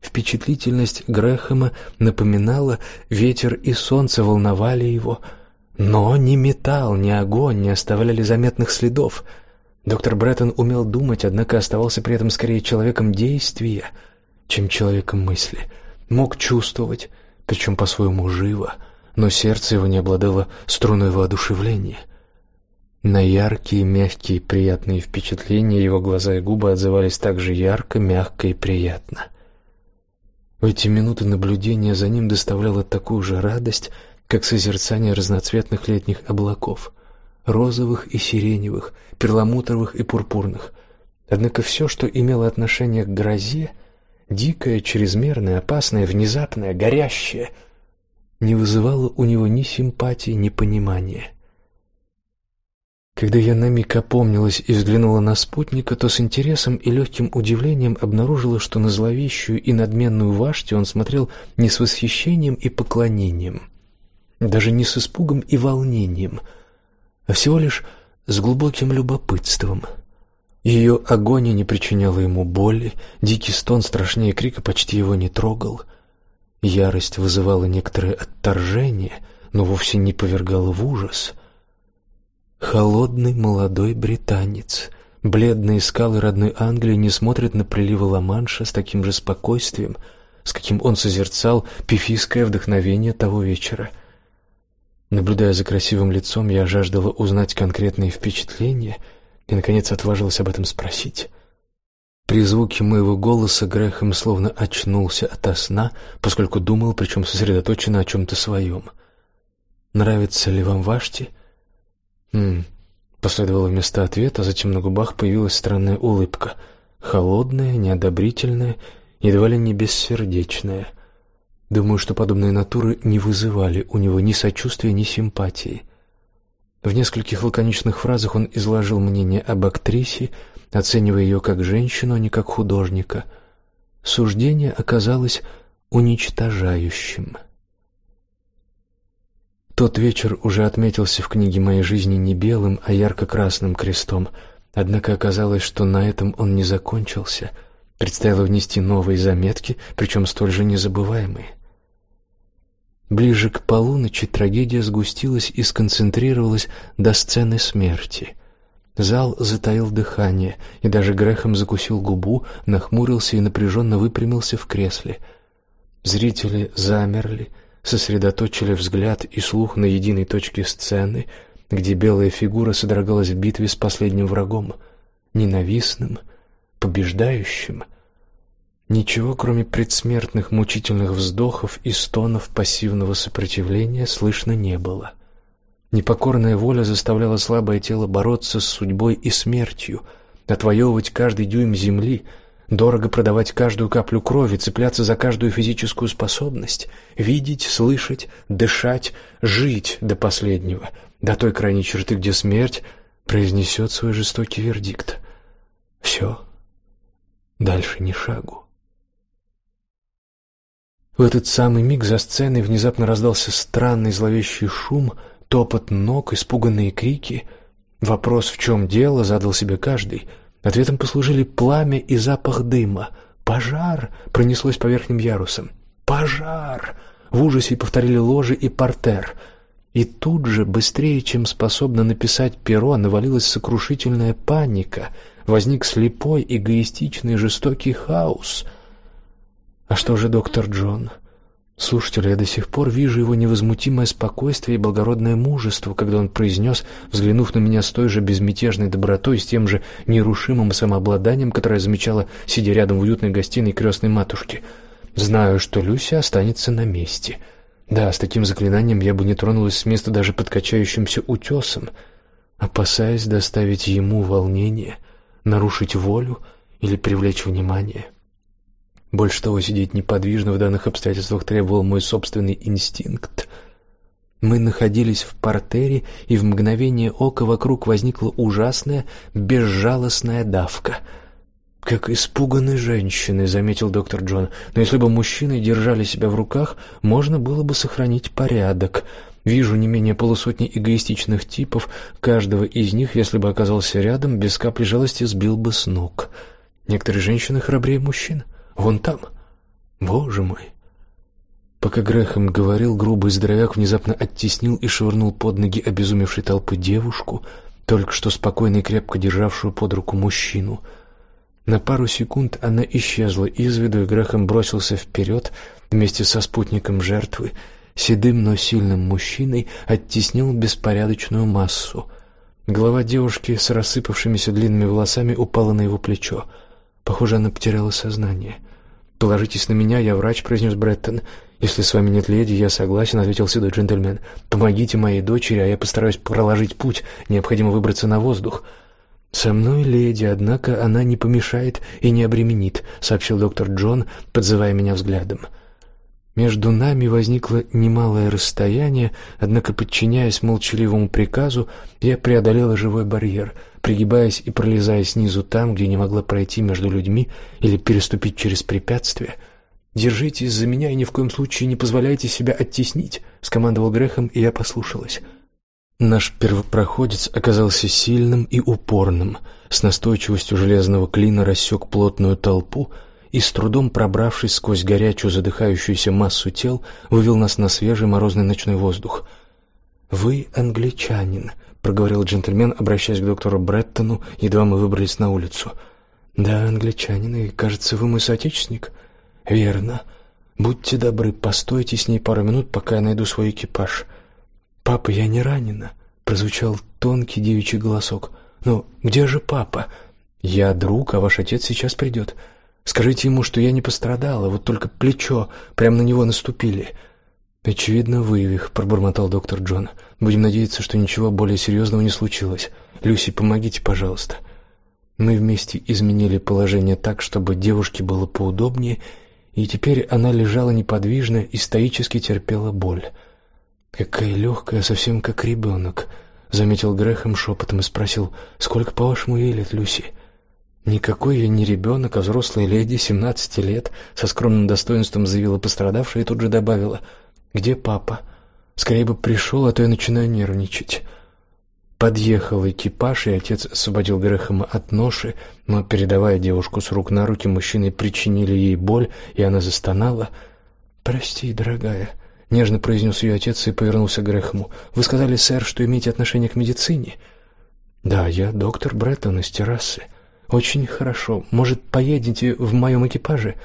Впечатлительность Грэхэма напоминала ветер и солнце волновали его, но ни металл, ни огонь не оставляли заметных следов. Доктор Бреттон умел думать, однако оставался при этом скорее человеком действия, чем человеком мысли. Мог чувствовать, причем по-своему живо, но сердце его не обладало струной воодушевления. На яркие, мягкие, приятные впечатления его глаза и губы отзывались так же ярко, мягко и приятно. В эти минуты наблюдения за ним доставляло такую же радость, как созерцание разноцветных летних облаков, розовых и сиреневых, перламутровых и пурпурных. Однако все, что имело отношение к грозе, дикое, чрезмерное, опасное, внезапное, горящее, не вызывало у него ни симпатии, ни понимания. Когда я на миг опомнилась и взглянула на спутника, то с интересом и легким удивлением обнаружила, что на зловещую и надменную Вашти он смотрел не с восхищением и поклонением, даже не с испугом и волнением, а всего лишь с глубоким любопытством. Ее агония не причиняла ему боли, дикий стон страшнее крика почти его не трогал. Ярость вызывала некоторое отторжение, но вовсе не повергала в ужас — Холодный молодой британец. Бледные скалы родной Англии не смотрят на приливы Ла-Манша с таким же спокойствием, с каким он созерцал пифийское вдохновение того вечера. Наблюдая за красивым лицом, я жаждала узнать конкретные впечатления и наконец отважилась об этом спросить. При звуке моего голоса Грэхэм словно очнулся ото сна, поскольку думал, причем сосредоточенно о чем-то своем. «Нравится ли вам Вашти?» «Хм...» Последовало вместо ответа, затем на губах появилась странная улыбка. Холодная, неодобрительная, едва ли не бессердечная. Думаю, что подобные натуры не вызывали у него ни сочувствия, ни симпатии. В нескольких лаконичных фразах он изложил мнение об актрисе, оценивая ее как женщину, а не как художника. Суждение оказалось уничтожающим. Тот вечер уже отметился в книге моей жизни не белым, а ярко-красным крестом. Однако оказалось, что на этом он не закончился. Предстояло внести новые заметки, причем столь же незабываемые. Ближе к полуночи трагедия сгустилась и сконцентрировалась до сцены смерти. Зал затаил дыхание, и даже Грехом закусил губу, нахмурился и напряженно выпрямился в кресле. Зрители замерли, сосредоточили взгляд и слух на единой точке сцены, где белая фигура содрогалась в битве с последним врагом, ненавистным, побеждающим. Ничего, кроме предсмертных мучительных вздохов и стонов пассивного сопротивления, слышно не было. Непокорная воля заставляла слабое тело бороться с судьбой и смертью, отвоевывать каждый дюйм земли, дорого продавать каждую каплю крови, цепляться за каждую физическую способность, видеть, слышать, дышать, жить до последнего, до той крайней черты, где смерть произнесет свой жестокий вердикт. Все. Дальше ни шагу. В этот самый миг за сценой внезапно раздался странный зловещий шум — топот ног, испуганные крики. Вопрос, в чем дело, задал себе каждый. Ответом послужили пламя и запах дыма. Пожар пронеслось по верхним ярусам. Пожар! В ужасе повторили ложи и портер. И тут же, быстрее, чем способно написать перо, навалилась сокрушительная паника. Возник слепой, эгоистичный, жестокий хаос. А что же доктор Джон? Слушатель, я до сих пор вижу его невозмутимое спокойствие и благородное мужество, когда он произнес, взглянув на меня с той же безмятежной добротой, с тем же нерушимым самообладанием, которое замечала, сидя рядом в уютной гостиной крестной матушки. Знаю, что Люся останется на месте. Да, с таким заклинанием я бы не тронулась с места даже под качающимся утесом, опасаясь доставить ему волнение, нарушить волю или привлечь внимание. Больше того, сидеть неподвижно в данных обстоятельствах требовал мой собственный инстинкт. Мы находились в партере, и в мгновение ока вокруг возникла ужасная, безжалостная давка. Как испуганные женщины, заметил доктор Джон. Но если бы мужчины держали себя в руках, можно было бы сохранить порядок. Вижу не менее полусотни эгоистичных типов, каждого из них, если бы оказался рядом, без капли жалости сбил бы с ног. Некоторые женщины храбрее мужчин. Вон там. Боже мой. Пока Грехом говорил, грубый здоровяк внезапно оттеснил и швырнул под ноги обезумевшей толпы девушку, только что спокойно и крепко державшую под руку мужчину. На пару секунд она исчезла из виду, и Грехом бросился вперед вместе со спутником жертвы, седым, но сильным мужчиной, оттеснил беспорядочную массу. Голова девушки с рассыпавшимися длинными волосами упала на его плечо. Похоже, она потеряла сознание. «Положитесь на меня, я врач», — произнес Бреттон. «Если с вами нет леди, я согласен», — ответил седой джентльмен. «Помогите моей дочери, а я постараюсь проложить путь. Необходимо выбраться на воздух». «Со мной леди, однако она не помешает и не обременит», — сообщил доктор Джон, подзывая меня взглядом. Между нами возникло немалое расстояние, однако, подчиняясь молчаливому приказу, я преодолела живой барьер, пригибаясь и пролезая снизу там, где не могла пройти между людьми или переступить через препятствия. Держитесь за меня и ни в коем случае не позволяйте себя оттеснить, скомандовал Грехом, и я послушалась. Наш первопроходец оказался сильным и упорным, с настойчивостью железного клина рассек плотную толпу и с трудом пробравшись сквозь горячую задыхающуюся массу тел, вывел нас на свежий морозный ночной воздух. Вы англичанин, проговорил джентльмен, обращаясь к доктору Бреттону, едва мы выбрались на улицу. Да, англичанин, и, кажется, вы мой соотечественник. Верно. Будьте добры, постойте с ней пару минут, пока я найду свой экипаж. Папа, я не ранена, прозвучал тонкий девичий голосок. Ну, где же папа? Я друг, а ваш отец сейчас придет. Скажите ему, что я не пострадала, вот только плечо, прямо на него наступили. Очевидно, вывих, пробормотал доктор Джон. Будем надеяться, что ничего более серьезного не случилось. Люси, помогите, пожалуйста. Мы вместе изменили положение так, чтобы девушке было поудобнее, и теперь она лежала неподвижно и стоически терпела боль. Какая легкая, совсем как ребенок», — заметил Грехом шепотом и спросил, «Сколько, по-вашему, ей лет, Люси?» «Никакой я не ребенок, а взрослая леди, семнадцати лет», — со скромным достоинством заявила пострадавшая и тут же добавила, «Где папа? Скорее бы пришел, а то я начинаю нервничать». Подъехал экипаж, и отец освободил Грэхэма от ноши, но, передавая девушку с рук на руки, мужчины причинили ей боль, и она застонала. «Прости, дорогая», — нежно произнес ее отец и повернулся к Грэхэму. «Вы сказали, сэр, что имеете отношение к медицине?» «Да, я доктор Бреттон из террасы». «Очень хорошо. Может, поедете в моем экипаже?»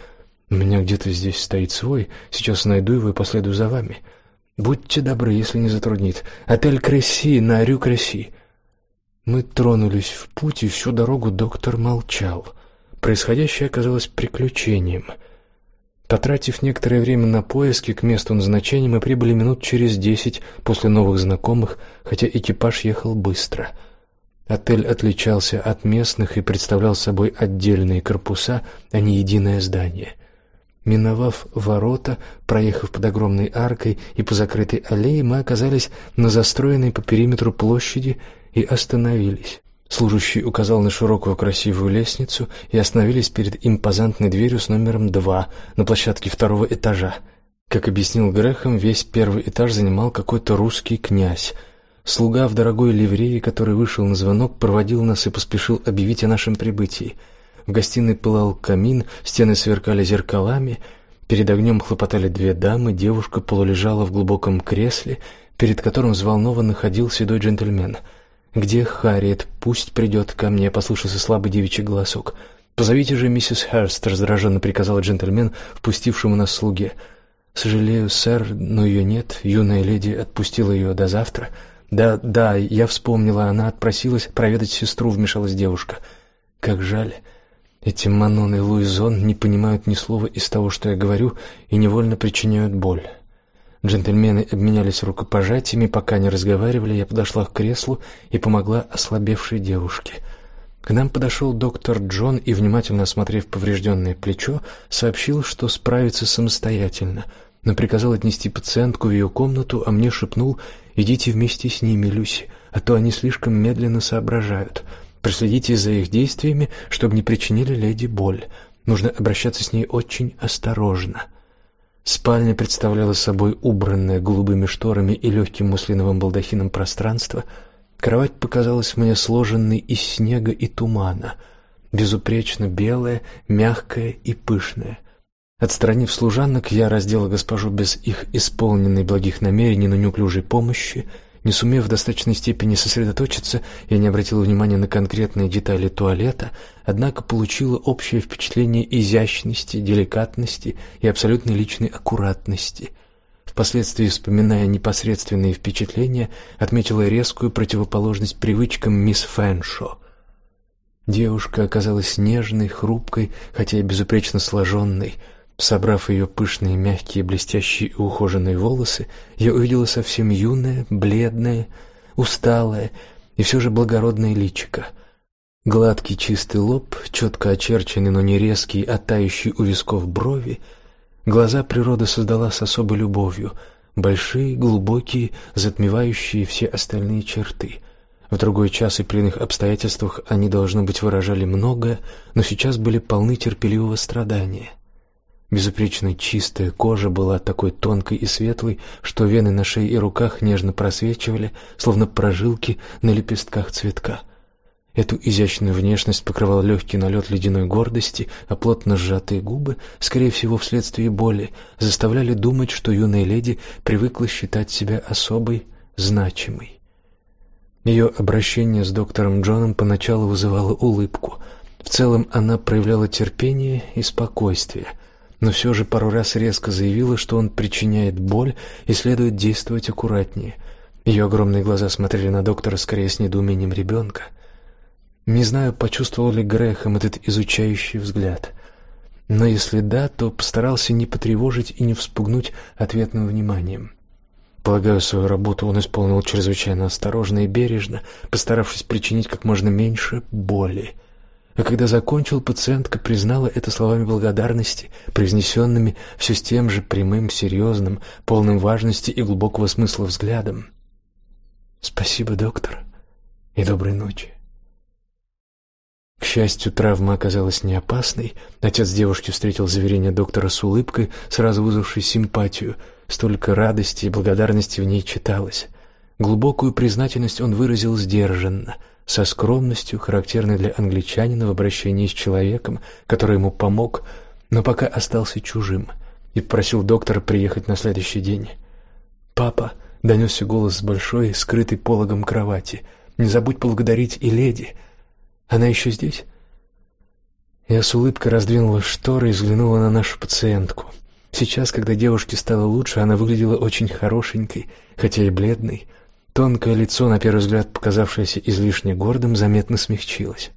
«У меня где-то здесь стоит свой. Сейчас найду его и последую за вами». Будьте добры, если не затруднит. Отель Кресси на Рю Кресси. Мы тронулись в путь, и всю дорогу доктор молчал. Происходящее оказалось приключением. Потратив некоторое время на поиски к месту назначения, мы прибыли минут через десять после новых знакомых, хотя экипаж ехал быстро. Отель отличался от местных и представлял собой отдельные корпуса, а не единое здание. Миновав ворота, проехав под огромной аркой и по закрытой аллее, мы оказались на застроенной по периметру площади и остановились. Служащий указал на широкую красивую лестницу и остановились перед импозантной дверью с номером два на площадке второго этажа. Как объяснил Грехом, весь первый этаж занимал какой-то русский князь. Слуга в дорогой ливрее, который вышел на звонок, проводил нас и поспешил объявить о нашем прибытии. В гостиной пылал камин, стены сверкали зеркалами, перед огнем хлопотали две дамы, девушка полулежала в глубоком кресле, перед которым взволнованно ходил седой джентльмен. Где Харриет? Пусть придет ко мне, послышался слабый девичий голосок. Позовите же миссис Херст, раздраженно приказал джентльмен, впустившему нас слуге. Сожалею, сэр, но ее нет. Юная леди отпустила ее до завтра. Да, да, я вспомнила, она отпросилась проведать сестру, вмешалась девушка. Как жаль. Эти Манон и Луизон не понимают ни слова из того, что я говорю, и невольно причиняют боль. Джентльмены обменялись рукопожатиями, пока не разговаривали, я подошла к креслу и помогла ослабевшей девушке. К нам подошел доктор Джон и, внимательно осмотрев поврежденное плечо, сообщил, что справится самостоятельно, но приказал отнести пациентку в ее комнату, а мне шепнул: "Идите вместе с ними, Люси, а то они слишком медленно соображают". Проследите за их действиями, чтобы не причинили леди боль. Нужно обращаться с ней очень осторожно. Спальня представляла собой убранное голубыми шторами и легким муслиновым балдахином пространство. Кровать показалась мне сложенной из снега и тумана, безупречно белая, мягкая и пышная. Отстранив служанок, я раздела госпожу без их исполненной благих намерений, но неуклюжей помощи не сумев в достаточной степени сосредоточиться, я не обратила внимания на конкретные детали туалета, однако получила общее впечатление изящности, деликатности и абсолютной личной аккуратности. Впоследствии, вспоминая непосредственные впечатления, отметила резкую противоположность привычкам мисс Фэншо. Девушка оказалась нежной, хрупкой, хотя и безупречно сложенной, Собрав ее пышные, мягкие, блестящие и ухоженные волосы, я увидела совсем юное, бледное, усталое и все же благородное личико. Гладкий чистый лоб, четко очерченный, но не резкий, а у висков брови. Глаза природа создала с особой любовью, большие, глубокие, затмевающие все остальные черты. В другой час и при иных обстоятельствах они должно быть выражали многое, но сейчас были полны терпеливого страдания. Безупречно чистая кожа была такой тонкой и светлой, что вены на шее и руках нежно просвечивали, словно прожилки на лепестках цветка. Эту изящную внешность покрывал легкий налет ледяной гордости, а плотно сжатые губы, скорее всего, вследствие боли, заставляли думать, что юная леди привыкла считать себя особой, значимой. Ее обращение с доктором Джоном поначалу вызывало улыбку. В целом она проявляла терпение и спокойствие — но все же пару раз резко заявила, что он причиняет боль и следует действовать аккуратнее. Ее огромные глаза смотрели на доктора скорее с недоумением ребенка. Не знаю, почувствовал ли Грехом этот изучающий взгляд. Но если да, то постарался не потревожить и не вспугнуть ответным вниманием. Полагаю, свою работу он исполнил чрезвычайно осторожно и бережно, постаравшись причинить как можно меньше боли. А когда закончил, пациентка признала это словами благодарности, произнесенными все с тем же прямым, серьезным, полным важности и глубокого смысла взглядом. Спасибо, доктор, и доброй ночи. К счастью, травма оказалась не опасной. Отец девушки встретил заверение доктора с улыбкой, сразу вызвавшей симпатию. Столько радости и благодарности в ней читалось. Глубокую признательность он выразил сдержанно — со скромностью, характерной для англичанина в обращении с человеком, который ему помог, но пока остался чужим, и попросил доктора приехать на следующий день. "Папа", донесся голос с большой, скрытой пологом кровати. "Не забудь поблагодарить и леди. Она еще здесь?" Я с улыбкой раздвинула шторы и взглянула на нашу пациентку. Сейчас, когда девушке стало лучше, она выглядела очень хорошенькой, хотя и бледной. Тонкое лицо, на первый взгляд показавшееся излишне гордым, заметно смягчилось.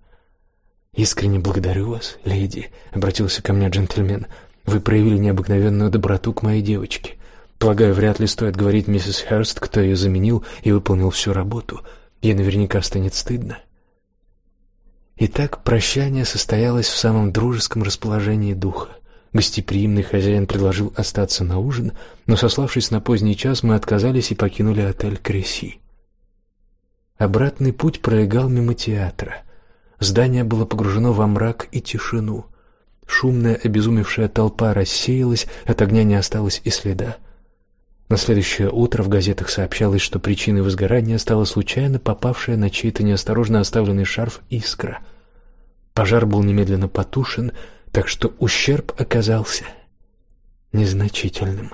Искренне благодарю вас, леди, обратился ко мне джентльмен. Вы проявили необыкновенную доброту к моей девочке. Полагаю, вряд ли стоит говорить миссис Херст, кто ее заменил и выполнил всю работу. Ей наверняка станет стыдно. Итак, прощание состоялось в самом дружеском расположении духа. Гостеприимный хозяин предложил остаться на ужин, но сославшись на поздний час, мы отказались и покинули отель Креси. Обратный путь пролегал мимо театра. Здание было погружено во мрак и тишину. Шумная, обезумевшая толпа рассеялась, от огня не осталось и следа. На следующее утро в газетах сообщалось, что причиной возгорания стала случайно попавшая на чей-то неосторожно оставленный шарф искра. Пожар был немедленно потушен, так что ущерб оказался незначительным.